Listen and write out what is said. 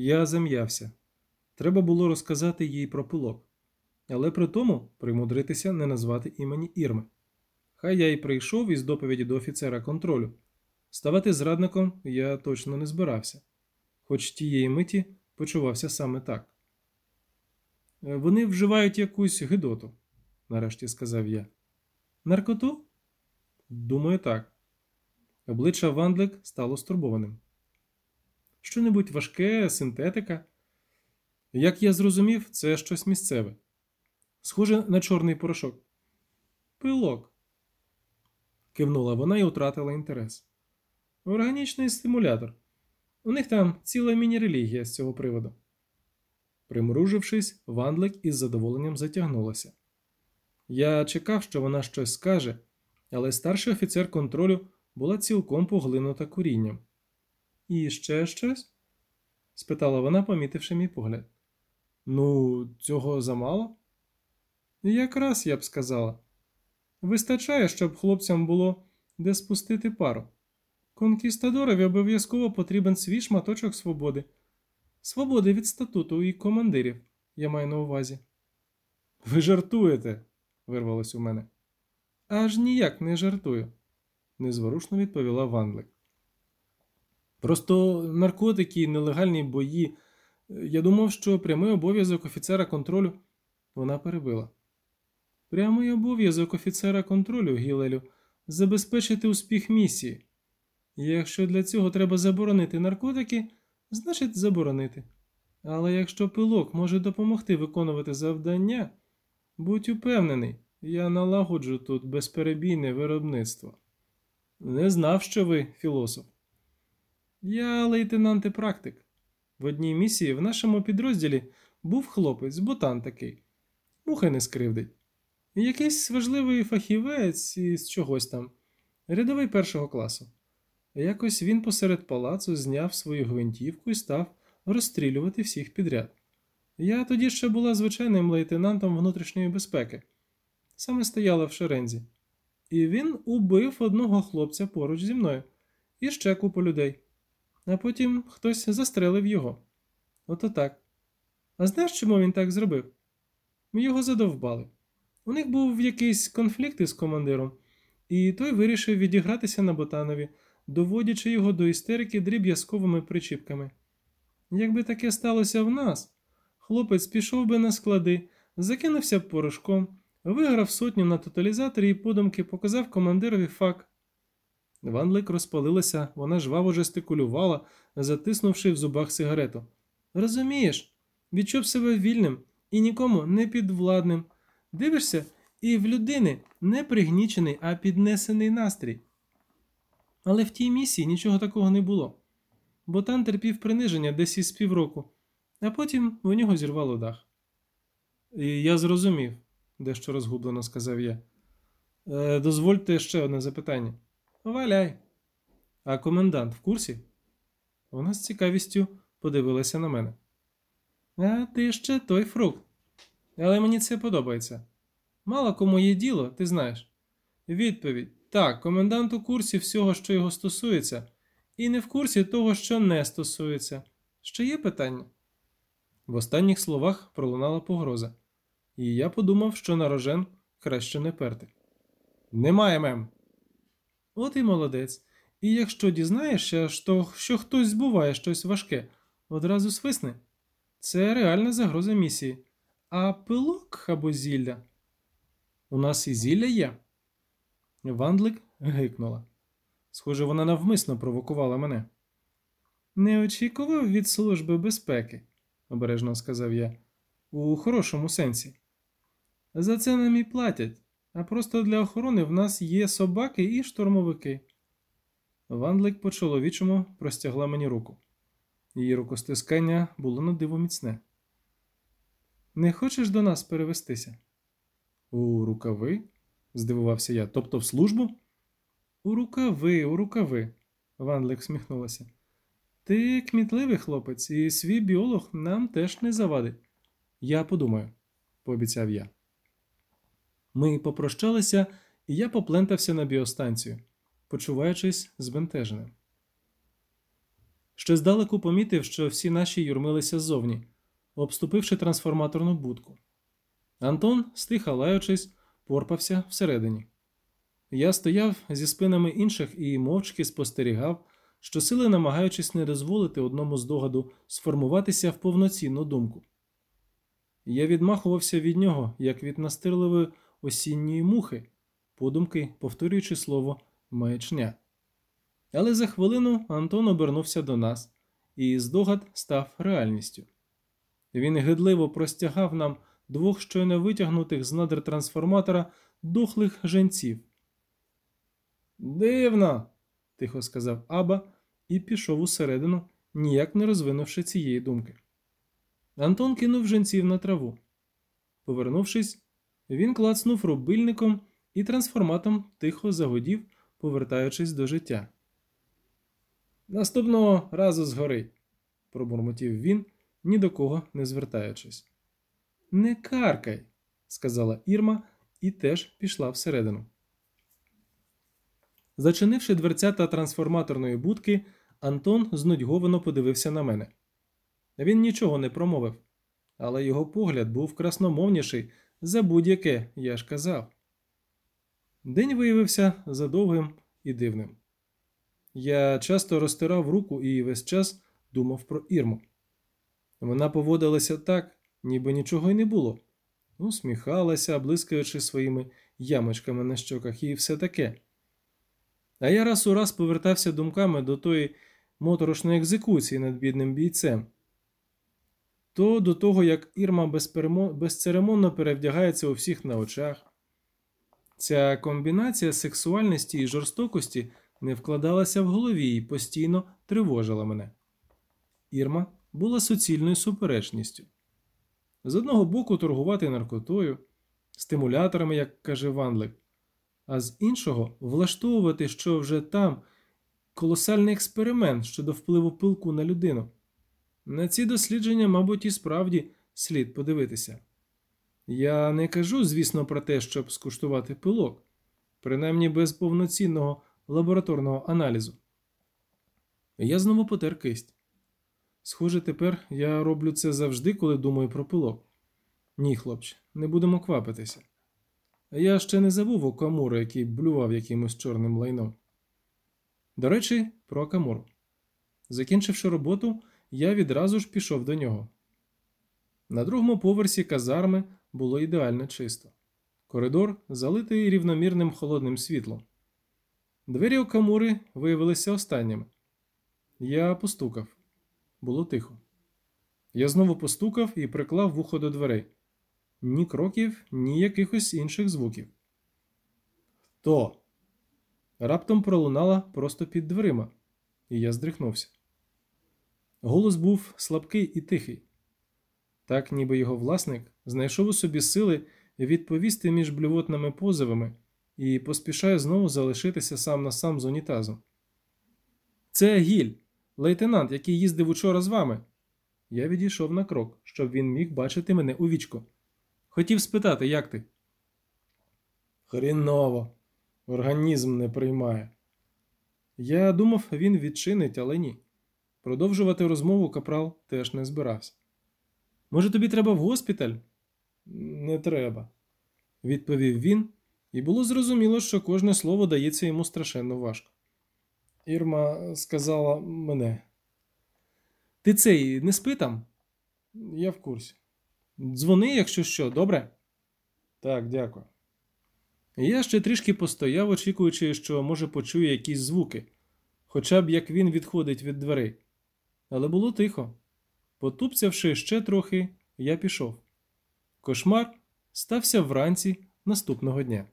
Я зам'явся. Треба було розказати їй про пилок, але при тому примудритися не назвати імені Ірми. Хай я й прийшов із доповіді до офіцера контролю. Ставати зрадником я точно не збирався, хоч тієї миті почувався саме так. «Е, Вони вживають якусь гидоту, нарешті сказав я. Наркоту? Думаю, так. Обличчя Вандлик стало стурбованим. Що-небудь важке, синтетика. Як я зрозумів, це щось місцеве. Схоже на чорний порошок. Пилок. Кивнула вона і втратила інтерес. Органічний стимулятор. У них там ціла міні-релігія з цього приводу. Примружившись, Вандлик із задоволенням затягнулася. Я чекав, що вона щось скаже, але старший офіцер контролю була цілком поглинута курінням. І ще щось? спитала вона, помітивши мій погляд. Ну, цього замало? Якраз я б сказала. Вистачає, щоб хлопцям було де спустити пару. Конкістадорові обов'язково потрібен свій шматочок свободи. Свободи від статуту і командирів, я маю на увазі. Ви жартуєте, вирвалось у мене. Аж ніяк не жартую, незворушно відповіла Вандлик. Просто наркотики і нелегальні бої. Я думав, що прямий обов'язок офіцера контролю вона перебила. Прямий обов'язок офіцера контролю, Гілелю, забезпечити успіх місії. Якщо для цього треба заборонити наркотики, значить заборонити. Але якщо пилок може допомогти виконувати завдання, будь упевнений, я налагоджу тут безперебійне виробництво. Не знав, що ви філософ. Я лейтенант і практик. В одній місії в нашому підрозділі був хлопець, ботан такий, мухи не скривдить. Якийсь важливий фахівець із чогось там, рядовий першого класу. Якось він посеред палацу зняв свою гвинтівку і став розстрілювати всіх підряд. Я тоді ще була звичайним лейтенантом внутрішньої безпеки, саме стояла в шерензі. І він убив одного хлопця поруч зі мною і ще купу людей. А потім хтось застрелив його. Ото так. А знаєш, чому він так зробив? Його задовбали. У них був якийсь конфлікт із командиром, і той вирішив відігратися на ботанові, доводячи його до істерики дріб'язковими причіпками. Якби таке сталося в нас, хлопець пішов би на склади, закинувся б порошком, виграв сотню на тоталізаторі і подумки показав командирові фак. Ванлик розпалилася, вона жваво жестикулювала, затиснувши в зубах сигарету. Розумієш, відчув себе вільним і нікому не підвладним. Дивишся, і в людини не пригнічений, а піднесений настрій. Але в тій місії нічого такого не було. Ботан терпів приниження десь із півроку, а потім у нього зірвало дах. І я зрозумів, дещо розгублено сказав я. Е, дозвольте ще одне запитання. Валяй. А комендант в курсі? Вона з цікавістю подивилася на мене. А ти ще той фрукт. Але мені це подобається. Мало кому є діло, ти знаєш. Відповідь: так, комендант у курсі всього, що його стосується, і не в курсі того, що не стосується. Ще є питання? В останніх словах пролунала погроза, і я подумав, що на рожен краще не перти. Немає, мем. От і молодець. І якщо дізнаєшся, що, що хтось збуває щось важке, одразу свисни. Це реальна загроза місії. А пилок або зілля? У нас і зілля є. Вандлик гикнула. Схоже, вона навмисно провокувала мене. Не очікував від Служби безпеки, обережно сказав я, у хорошому сенсі. За це нам і платять, а просто для охорони в нас є собаки і штурмовики. Вандлик по чоловічому простягла мені руку. Її рукостискання було на диво міцне. Не хочеш до нас перевестися? У рукави? здивувався я. Тобто в службу? У рукави, у рукави, Ванлик сміхнулася. Ти кмітливий хлопець, і свій біолог нам теж не завадить. Я подумаю, пообіцяв я. Ми попрощалися, і я поплентався на біостанцію, почуваючись збентеженим. Ще здалеку помітив, що всі наші юрмилися ззовні, обступивши трансформаторну будку. Антон, стиха лаючись, порпався всередині. Я стояв зі спинами інших і мовчки спостерігав, що сили намагаючись не дозволити одному здогаду сформуватися в повноцінну думку. Я відмахувався від нього, як від настирливої осінньої мухи, подумки повторюючи слово маячня. Але за хвилину Антон обернувся до нас, і здогад став реальністю. Він гидливо простягав нам двох щойно витягнутих з надр трансформатора дохлих женців. Дивно, тихо сказав Аба і пішов усередину, ніяк не розвинувши цієї думки. Антон кинув женців на траву. Повернувшись, він клацнув рубильником і трансформатом тихо загодів, повертаючись до життя. Наступного разу згори, пробурмотів він, ні до кого не звертаючись. Не каркай, сказала Ірма і теж пішла всередину. Зачинивши дверцята трансформаторної будки, Антон знудьговано подивився на мене. Він нічого не промовив, але його погляд був красномовніший за будь-яке, я ж казав. День виявився задовгим і дивним. Я часто розтирав руку і весь час думав про Ірму. Вона поводилася так, ніби нічого й не було, усміхалася, блискаючи своїми ямочками на щоках і все таке. А я раз у раз повертався думками до тої моторошної екзекуції над бідним бійцем, то до того, як Ірма безцеремонно перевдягається у всіх на очах. Ця комбінація сексуальності і жорстокості не вкладалася в голові і постійно тривожила мене. Ірма була суцільною суперечністю. З одного боку, торгувати наркотою, стимуляторами, як каже Ванлик, а з іншого влаштовувати, що вже там колосальний експеримент щодо впливу пилку на людину. На ці дослідження, мабуть, і справді слід подивитися. Я не кажу, звісно, про те, щоб скуштувати пилок, принаймні без повноцінного лабораторного аналізу. Я знову потер кисть. Схоже, тепер я роблю це завжди, коли думаю про пилок. Ні, хлопче, не будемо квапитися. Я ще не забув Окамуру, який блював якимось чорним лайном. До речі, про Акамуру. Закінчивши роботу, я відразу ж пішов до нього. На другому поверсі казарми було ідеально чисто. Коридор залитий рівномірним холодним світлом. Двері Окамури виявилися останніми. Я постукав. Було тихо. Я знову постукав і приклав вухо до дверей. Ні кроків, ні якихось інших звуків. Хто? Раптом пролунала просто під дверима, і я здрихнувся. Голос був слабкий і тихий, так ніби його власник знайшов у собі сили відповісти між блювотними позовами і поспішає знову залишитися сам на сам з унітазом. Це Гіль, лейтенант, який їздив учора з вами. Я відійшов на крок, щоб він міг бачити мене у вічко. Хотів спитати, як ти? Хріново, організм не приймає. Я думав, він відчинить, але ні. Продовжувати розмову капрал теж не збирався. Може, тобі треба в госпіталь? Не треба, відповів він, і було зрозуміло, що кожне слово дається йому страшенно важко. Ірма сказала мене. Ти цей не спи там? Я в курсі. Дзвони, якщо що, добре? Так, дякую. Я ще трішки постояв, очікуючи, що може почує якісь звуки, хоча б як він відходить від дверей. Але було тихо. Потупцявши ще трохи, я пішов. Кошмар стався вранці наступного дня.